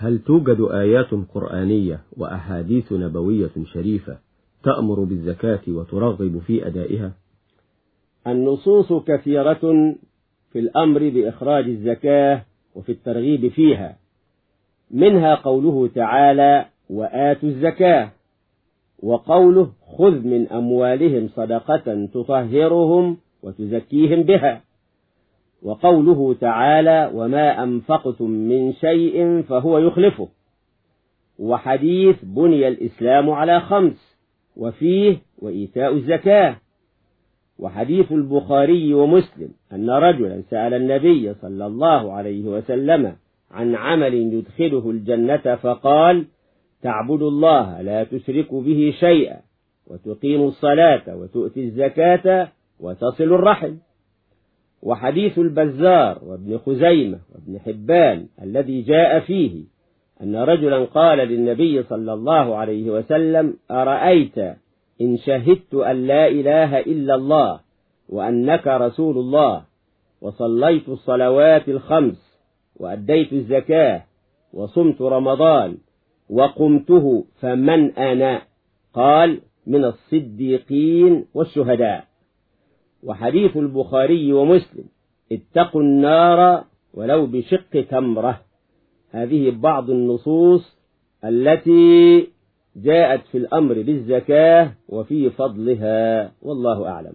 هل توجد آيات قرآنية وأحاديث نبوية شريفة تأمر بالزكاة وترغب في أدائها؟ النصوص كثيرة في الأمر بإخراج الزكاة وفي الترغيب فيها. منها قوله تعالى وآتوا الزكاة. وقوله خذ من أموالهم صدقة تطهرهم وتزكيهم بها. وقوله تعالى وما أنفقتم من شيء فهو يخلفه. وحديث بني الإسلام على خمس وفيه وإيتاء الزكاة. وحديث البخاري ومسلم أن رجلا سأل النبي صلى الله عليه وسلم عن عمل يدخله الجنة فقال تعبد الله لا تشرك به شيئا وتقيم الصلاة وتؤتي الزكاة وتصل الرحم. وحديث البزار وابن خزيمة وابن حبان الذي جاء فيه أن رجلا قال للنبي صلى الله عليه وسلم أرأيت إن شهدت أن لا إله إلا الله وأنك رسول الله وصليت الصلوات الخمس وأديت الزكاة وصمت رمضان وقمته فمن أنا؟ قال من الصديقين والشهداء. وحديث البخاري ومسلم. اتقوا النار ولو بشق تمرة. هذه بعض النصوص التي جاءت في الأمر بالزكاة وفي فضلها والله أعلم.